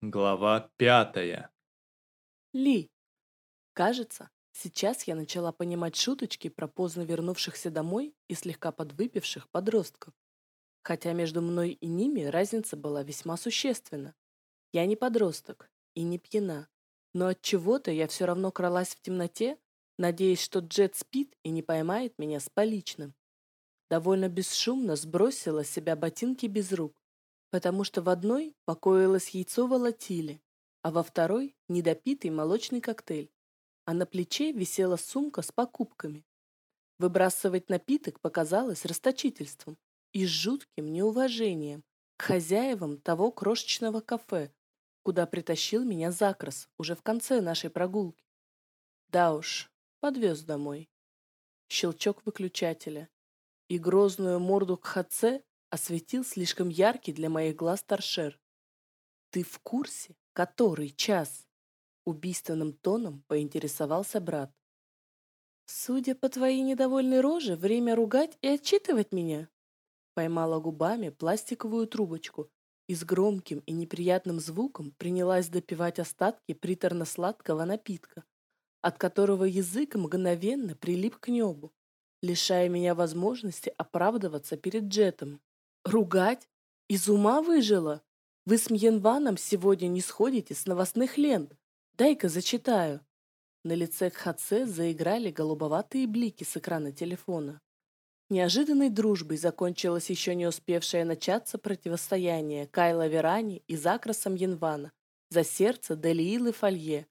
Глава пятая. Ли. Кажется, сейчас я начала понимать шуточки про поздно вернувшихся домой и слегка подвыпивших подростков. Хотя между мной и ними разница была весьма существенна. Я не подросток и не пьяна, но от чего-то я все равно кралась в темноте, надеясь, что Джет спит и не поймает меня с поличным. Довольно бесшумно сбросила с себя ботинки без рук потому что в одной покоилось яйцо волатили, а во второй – недопитый молочный коктейль, а на плече висела сумка с покупками. Выбрасывать напиток показалось расточительством и жутким неуважением к хозяевам того крошечного кафе, куда притащил меня Закрас уже в конце нашей прогулки. Да уж, подвез домой. Щелчок выключателя. И грозную морду Кхаце осветил слишком яркий для моих глаз торшер. «Ты в курсе, который час?» Убийственным тоном поинтересовался брат. «Судя по твоей недовольной роже, время ругать и отчитывать меня?» Поймала губами пластиковую трубочку и с громким и неприятным звуком принялась допивать остатки приторно-сладкого напитка, от которого язык мгновенно прилип к небу, лишая меня возможности оправдываться перед Джетом. Ругать? Из ума выжила? Вы с Мьенваном сегодня не сходите с новостных лент. Дай-ка зачитаю. На лице Кхаце заиграли голубоватые блики с экрана телефона. Неожиданной дружбой закончилось еще не успевшее начаться противостояние Кайла Верани и Закраса Мьенвана за сердце Делиилы Фолье.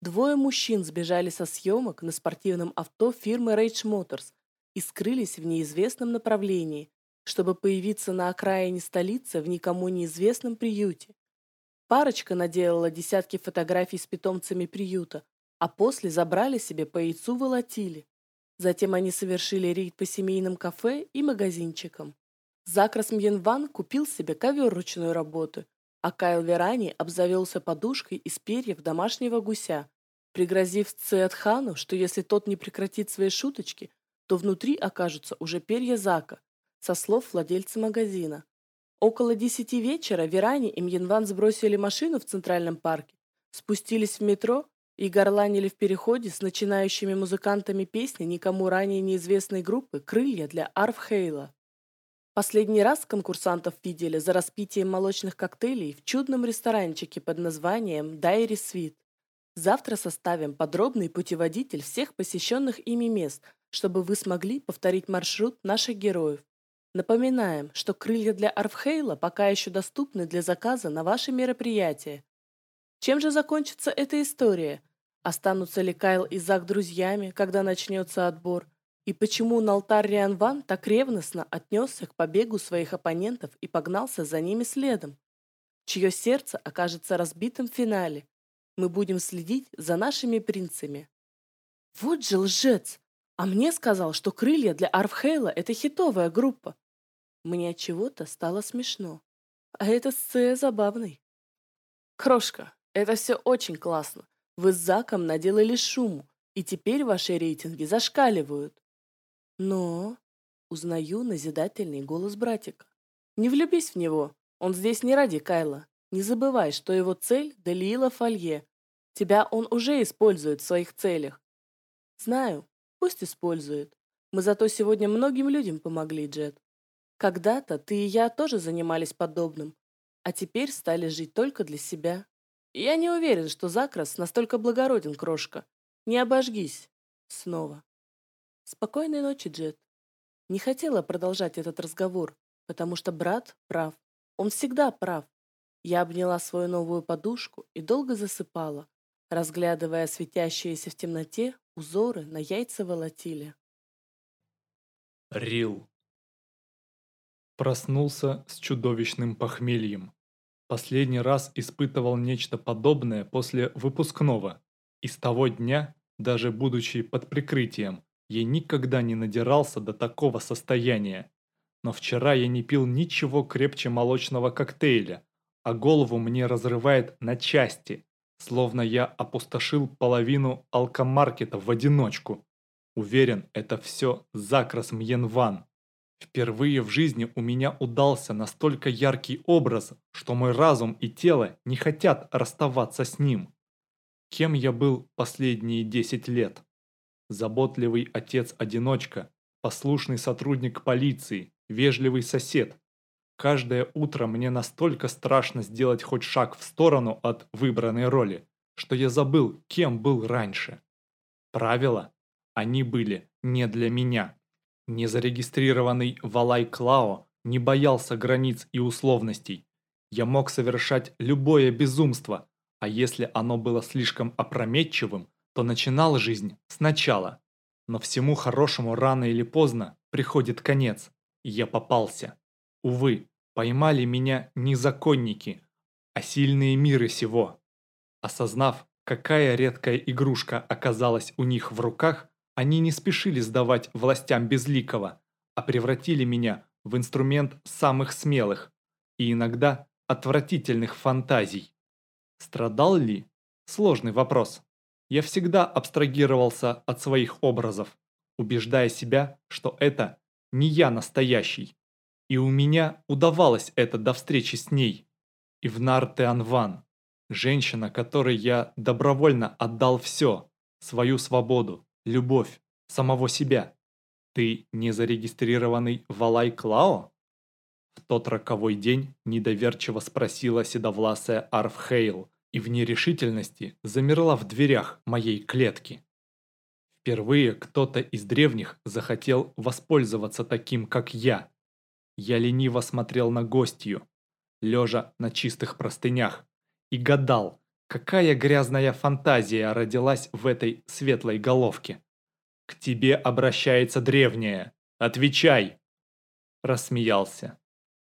Двое мужчин сбежали со съемок на спортивном авто фирмы Rage Motors и скрылись в неизвестном направлении, чтобы появиться на окраине столицы в никому неизвестном приюте. Парочка наделала десятки фотографий с питомцами приюта, а после забрали себе по яйцу волотили. Затем они совершили рейд по семейным кафе и магазинчикам. Закрас Мьенван купил себе ковер ручной работы, а Кайл Верани обзавелся подушкой из перьев домашнего гуся, пригрозив Циатхану, что если тот не прекратит свои шуточки, то внутри окажутся уже перья Зака, со слов владельца магазина. Около десяти вечера Верани и Мьенван сбросили машину в Центральном парке, спустились в метро и горланили в переходе с начинающими музыкантами песни никому ранее неизвестной группы «Крылья» для Арфхейла. Последний раз конкурсантов видели за распитием молочных коктейлей в чудном ресторанчике под названием «Дайри Свит». Завтра составим подробный путеводитель всех посещенных ими мест, чтобы вы смогли повторить маршрут наших героев. Напоминаем, что крылья для Арфхейла пока еще доступны для заказа на ваши мероприятия. Чем же закончится эта история? Останутся ли Кайл и Зак друзьями, когда начнется отбор? И почему Налтар Рианван так ревностно отнесся к побегу своих оппонентов и погнался за ними следом? Чье сердце окажется разбитым в финале? Мы будем следить за нашими принцами. Вот же лжец! А мне сказал, что крылья для Арфхейла — это хитовая группа. Мне от чего-то стало смешно. А этот сцея забавный. Крошка, это все очень классно. Вы с Заком наделали шуму, и теперь ваши рейтинги зашкаливают. Но... Узнаю назидательный голос братика. Не влюбись в него. Он здесь не ради Кайла. Не забывай, что его цель — Делиила Фолье. Тебя он уже использует в своих целях. Знаю, Пусть использует. Мы зато сегодня многим людям помогли, Джет. Когда-то ты и я тоже занимались подобным, а теперь стали жить только для себя. Я не уверен, что Закрас настолько благороден, крошка. Не обожгись. Снова. Спокойной ночи, Джет. Не хотела продолжать этот разговор, потому что брат прав. Он всегда прав. Я обняла свою новую подушку и долго засыпала, разглядывая светящиеся в темноте узоры на яйца волотили. Рил. Проснулся с чудовищным похмельем. Последний раз испытывал нечто подобное после выпускного. И с того дня, даже будучи под прикрытием, я никогда не надирался до такого состояния. Но вчера я не пил ничего крепче молочного коктейля, а голову мне разрывает на части, Словно я опустошил половину алкомаркета в одиночку. Уверен, это все Закрас Мьенван. Впервые в жизни у меня удался настолько яркий образ, что мой разум и тело не хотят расставаться с ним. Кем я был последние 10 лет? Заботливый отец-одиночка, послушный сотрудник полиции, вежливый сосед. Каждое утро мне настолько страшно сделать хоть шаг в сторону от выбранной роли, что я забыл, кем был раньше. Правила? Они были не для меня. Незарегистрированный Валай Клао не боялся границ и условностей. Я мог совершать любое безумство, а если оно было слишком опрометчивым, то начинал жизнь сначала. Но всему хорошему рано или поздно приходит конец, и я попался. Увы, поймали меня не законники, а сильные миры сего. Осознав, какая редкая игрушка оказалась у них в руках, они не спешили сдавать властям безликого, а превратили меня в инструмент самых смелых и иногда отвратительных фантазий. Страдал ли? Сложный вопрос. Я всегда абстрагировался от своих образов, убеждая себя, что это не я настоящий. И у меня удавалось это до встречи с ней. Ивнар Теанван, женщина, которой я добровольно отдал все, свою свободу, любовь, самого себя. Ты не зарегистрированный Валай Клао? В тот роковой день недоверчиво спросила седовласая Арфхейл и в нерешительности замерла в дверях моей клетки. Впервые кто-то из древних захотел воспользоваться таким, как я. Я лениво смотрел на гостью, лежа на чистых простынях, и гадал, какая грязная фантазия родилась в этой светлой головке. «К тебе обращается древняя. Отвечай!» Рассмеялся.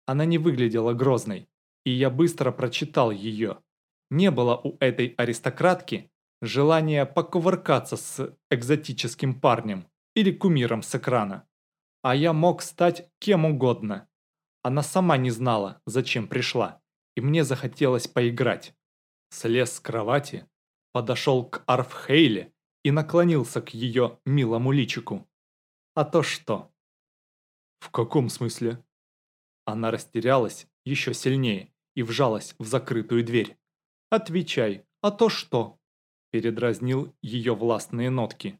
Она не выглядела грозной, и я быстро прочитал ее. Не было у этой аристократки желания покувыркаться с экзотическим парнем или кумиром с экрана. А я мог стать кем угодно. Она сама не знала, зачем пришла, и мне захотелось поиграть. Слез с кровати, подошел к Арфхейле и наклонился к ее милому личику. А то что? В каком смысле? Она растерялась еще сильнее и вжалась в закрытую дверь. «Отвечай, а то что?» Передразнил ее властные нотки,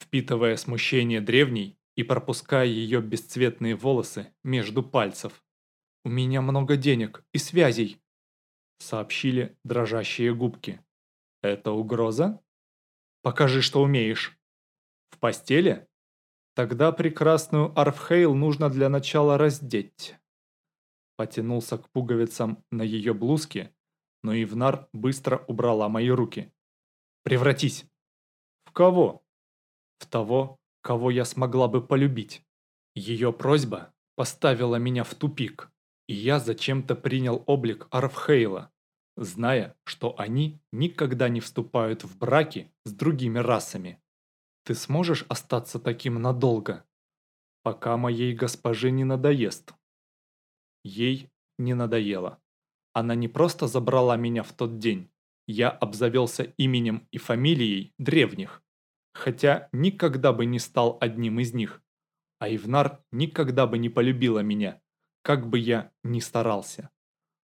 впитывая смущение древней и пропуская ее бесцветные волосы между пальцев. «У меня много денег и связей», сообщили дрожащие губки. «Это угроза? Покажи, что умеешь». «В постели?» Тогда прекрасную Арфхейл нужно для начала раздеть потянулся к пуговицам на ее блузке, но Ивнар быстро убрала мои руки. «Превратись!» «В кого?» «В того, кого я смогла бы полюбить». Ее просьба поставила меня в тупик, и я зачем-то принял облик Арфхейла, зная, что они никогда не вступают в браки с другими расами. «Ты сможешь остаться таким надолго?» «Пока моей госпоже не надоест». Ей не надоело. Она не просто забрала меня в тот день. Я обзавелся именем и фамилией древних. Хотя никогда бы не стал одним из них. А Ивнар никогда бы не полюбила меня, как бы я ни старался.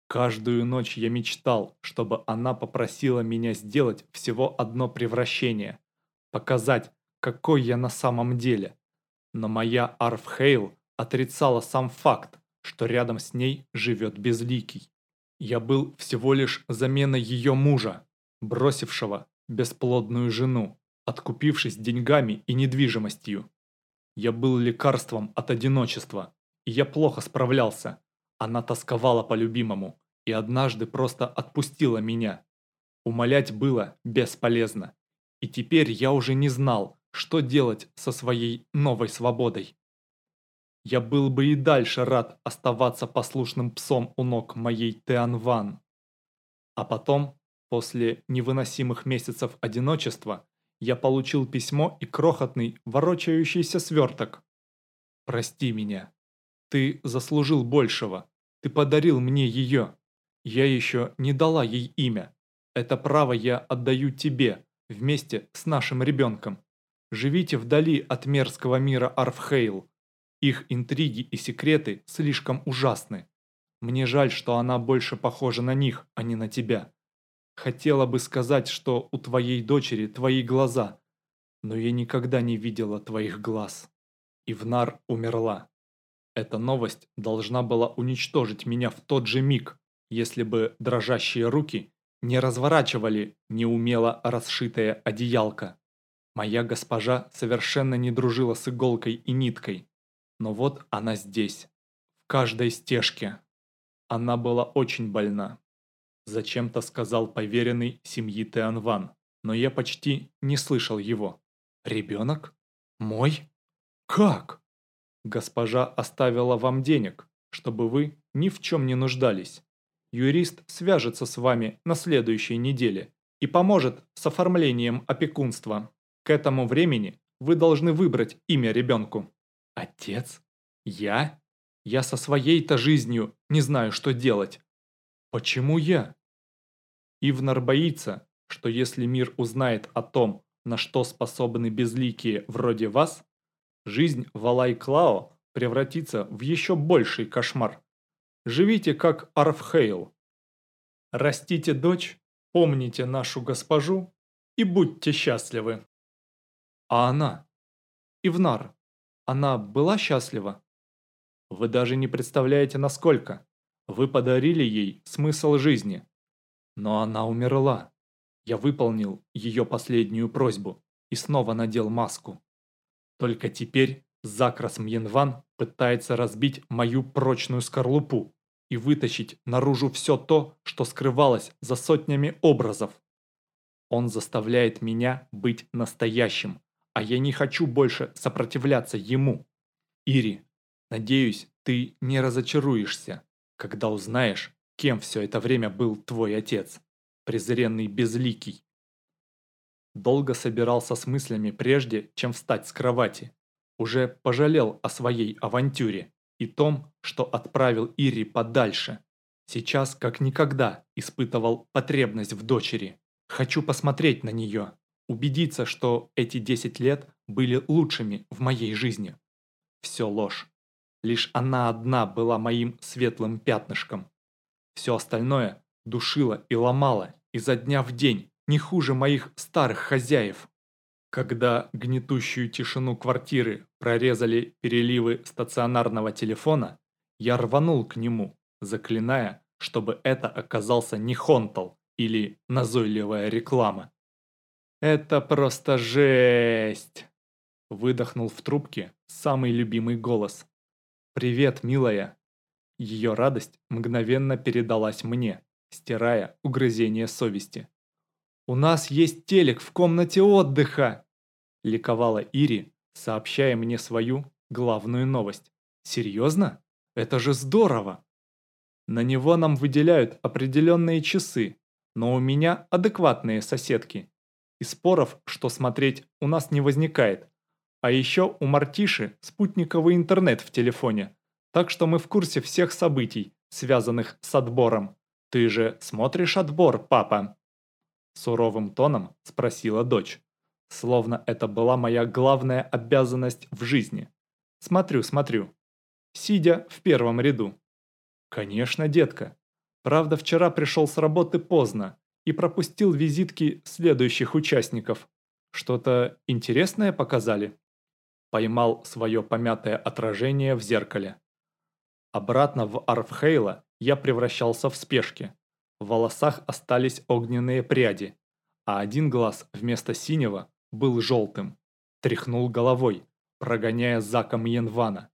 Каждую ночь я мечтал, чтобы она попросила меня сделать всего одно превращение. Показать, какой я на самом деле. Но моя Арфхейл отрицала сам факт, что рядом с ней живет Безликий. Я был всего лишь заменой ее мужа, бросившего бесплодную жену, откупившись деньгами и недвижимостью. Я был лекарством от одиночества, и я плохо справлялся. Она тосковала по любимому и однажды просто отпустила меня. Умолять было бесполезно, и теперь я уже не знал, что делать со своей новой свободой. Я был бы и дальше рад оставаться послушным псом у ног моей Теанван. А потом, после невыносимых месяцев одиночества, я получил письмо и крохотный, ворочающийся сверток. «Прости меня. Ты заслужил большего. Ты подарил мне ее. Я еще не дала ей имя. Это право я отдаю тебе, вместе с нашим ребенком. Живите вдали от мерзкого мира Арфхейл. Их интриги и секреты слишком ужасны. Мне жаль, что она больше похожа на них, а не на тебя. Хотела бы сказать, что у твоей дочери твои глаза, но я никогда не видела твоих глаз. Ивнар умерла. Эта новость должна была уничтожить меня в тот же миг, если бы дрожащие руки не разворачивали неумело расшитое одеялко. Моя госпожа совершенно не дружила с иголкой и ниткой, но вот она здесь, в каждой стежке. Она была очень больна. Зачем-то сказал поверенный семьи Теанван, но я почти не слышал его. «Ребенок? Мой? Как?» «Госпожа оставила вам денег, чтобы вы ни в чем не нуждались. Юрист свяжется с вами на следующей неделе и поможет с оформлением опекунства. К этому времени вы должны выбрать имя ребенку». «Отец? Я? Я со своей-то жизнью не знаю, что делать. Почему я? Ивнар боится, что если мир узнает о том, на что способны безликие вроде вас, жизнь Валай-Клао превратится в еще больший кошмар. Живите как Арфхейл. Растите дочь, помните нашу госпожу и будьте счастливы. А она? Ивнар, она была счастлива? Вы даже не представляете, насколько. Вы подарили ей смысл жизни. Но она умерла. Я выполнил ее последнюю просьбу и снова надел маску. Только теперь Закрас Мьенван пытается разбить мою прочную скорлупу и вытащить наружу все то, что скрывалось за сотнями образов. Он заставляет меня быть настоящим, а я не хочу больше сопротивляться ему. Ири, надеюсь, ты не разочаруешься, когда узнаешь, кем все это время был твой отец, презренный безликий. Долго собирался с мыслями прежде, чем встать с кровати. Уже пожалел о своей авантюре и том, что отправил Ири подальше. Сейчас, как никогда, испытывал потребность в дочери. Хочу посмотреть на нее, убедиться, что эти 10 лет были лучшими в моей жизни. Все ложь. Лишь она одна была моим светлым пятнышком. Все остальное душило и ломало изо дня в день, не хуже моих старых хозяев. Когда гнетущую тишину квартиры прорезали переливы стационарного телефона, я рванул к нему, заклиная, чтобы это оказался не Хонтал или назойливая реклама. «Это просто жесть!» Выдохнул в трубке самый любимый голос. «Привет, милая!» Ее радость мгновенно передалась мне, стирая угрызение совести. «У нас есть телек в комнате отдыха!» Ликовала Ири, сообщая мне свою главную новость. «Серьезно? Это же здорово!» На него нам выделяют определенные часы, но у меня адекватные соседки, и споров, что смотреть, у нас не возникает. А еще у Мартиши спутниковый интернет в телефоне, так что мы в курсе всех событий, связанных с отбором. Ты же смотришь отбор, папа?» Суровым тоном спросила дочь, словно это была моя главная обязанность в жизни. «Смотрю, смотрю». Сидя в первом ряду. «Конечно, детка. Правда, вчера пришел с работы поздно, и пропустил визитки следующих участников. Что-то интересное показали? Поймал свое помятое отражение в зеркале. Обратно в Арфхейла я превращался в спешке. В волосах остались огненные пряди, а один глаз вместо синего был желтым. Тряхнул головой, прогоняя Зака Мьенвана.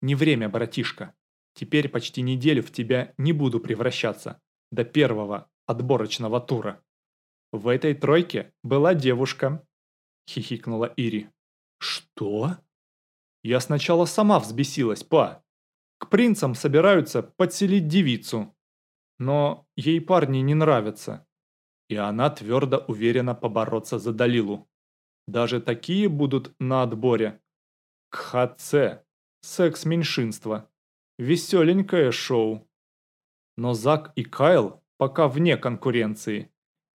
«Не время, братишка. Теперь почти неделю в тебя не буду превращаться. До первого отборочного тура. В этой тройке была девушка, хихикнула Ири. Что? Я сначала сама взбесилась, па. К принцам собираются подселить девицу. Но ей парни не нравятся. И она твердо уверена побороться за Далилу. Даже такие будут на отборе. КХЦ. Секс-меньшинство. Веселенькое шоу. Но Зак и Кайл пока вне конкуренции.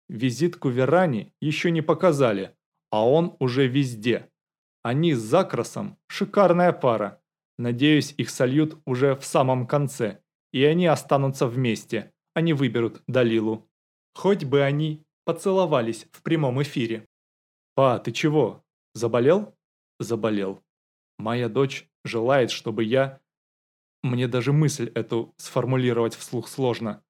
Визитку Верани еще не показали, а он уже везде. Они с Закрасом шикарная пара. Надеюсь, их сольют уже в самом конце, и они останутся вместе, они выберут Далилу. Хоть бы они поцеловались в прямом эфире. «Па, ты чего? Заболел?» «Заболел. Моя дочь желает, чтобы я...» Мне даже мысль эту сформулировать вслух сложно.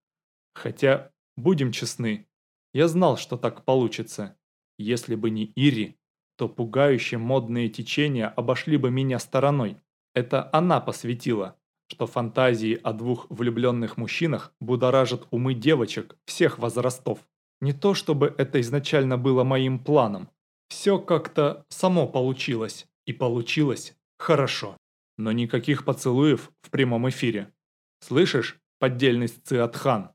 Хотя, будем честны, я знал, что так получится. Если бы не Ири, то пугающие модные течения обошли бы меня стороной. Это она посвятила, что фантазии о двух влюбленных мужчинах будоражат умы девочек всех возрастов. Не то чтобы это изначально было моим планом. Все как-то само получилось. И получилось хорошо. Но никаких поцелуев в прямом эфире. Слышишь, поддельный Циатхан?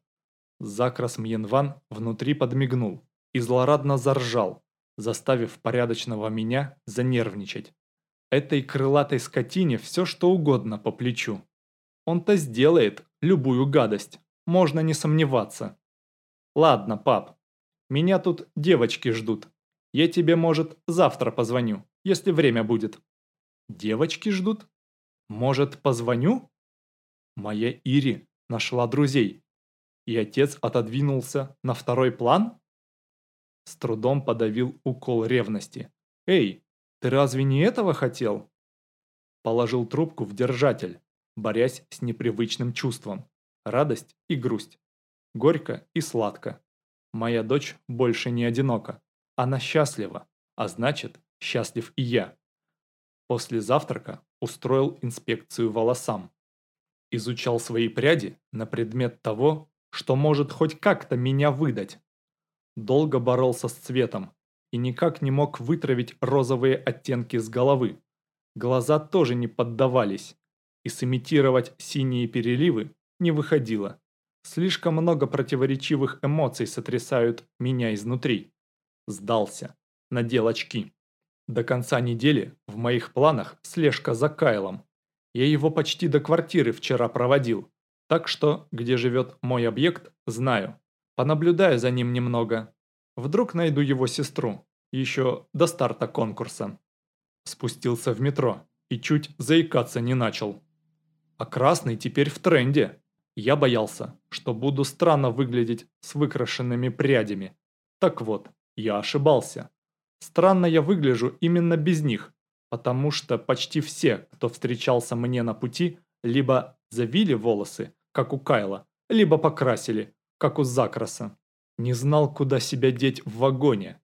Закрас Мьенван внутри подмигнул и злорадно заржал, заставив порядочного меня занервничать. Этой крылатой скотине все что угодно по плечу. Он-то сделает любую гадость, можно не сомневаться. Ладно, пап, меня тут девочки ждут. Я тебе, может, завтра позвоню, если время будет. Девочки ждут? Может, позвоню? Моя Ири нашла друзей, и отец отодвинулся на второй план? С трудом подавил укол ревности. «Эй, ты разве не этого хотел?» Положил трубку в держатель, борясь с непривычным чувством. Радость и грусть. Горько и сладко. Моя дочь больше не одинока. Она счастлива, а значит, счастлив и я. После завтрака устроил инспекцию волосам. Изучал свои пряди на предмет того, что может хоть как-то меня выдать. Долго боролся с цветом и никак не мог вытравить розовые оттенки с головы. Глаза тоже не поддавались, и сымитировать синие переливы не выходило. Слишком много противоречивых эмоций сотрясают меня изнутри. Сдался. Надел очки. До конца недели в моих планах слежка за Кайлом. Я его почти до квартиры вчера проводил, так что, где живет мой объект, знаю. Понаблюдаю за ним немного. Вдруг найду его сестру, еще до старта конкурса. Спустился в метро и чуть заикаться не начал. А красный теперь в тренде. Я боялся, что буду странно выглядеть с выкрашенными прядями. Так вот, я ошибался. Странно я выгляжу именно без них, потому что почти все, кто встречался мне на пути, либо завили волосы, как у Кайла, либо покрасили, как у Закраса. Не знал, куда себя деть в вагоне.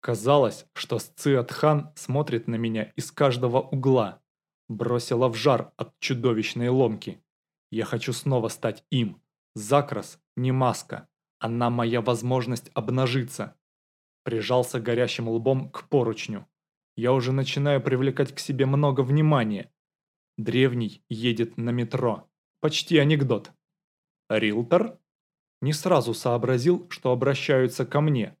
Казалось, что Сциатхан смотрит на меня из каждого угла. Бросила в жар от чудовищной ломки. Я хочу снова стать им. Закрас не маска. Она моя возможность обнажиться. Прижался горящим лбом к поручню. Я уже начинаю привлекать к себе много внимания. Древний едет на метро. Почти анекдот. Рилтор? Не сразу сообразил, что обращаются ко мне.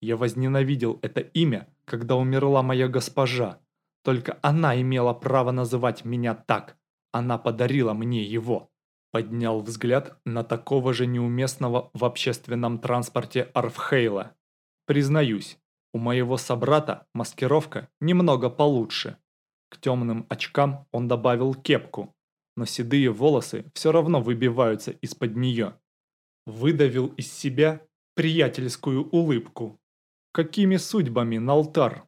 Я возненавидел это имя, когда умерла моя госпожа. Только она имела право называть меня так. Она подарила мне его. Поднял взгляд на такого же неуместного в общественном транспорте Арфхейла. Признаюсь, у моего собрата маскировка немного получше. К темным очкам он добавил кепку, но седые волосы все равно выбиваются из-под нее. Выдавил из себя приятельскую улыбку. Какими судьбами, Налтар?